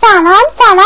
咋了？咋了